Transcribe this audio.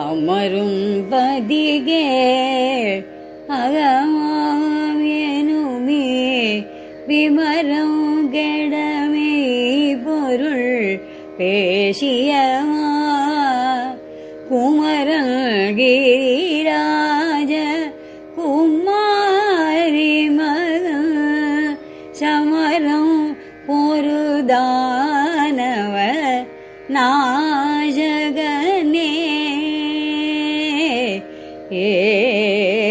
அமரும் பதிகே அகமாவேனுமே விமரம் கெடமே பொருள் பேசியமா குமரன் கிரிராஜ குமாரி மகன் சமரம் பொருதானவ நாஜகனே ಏ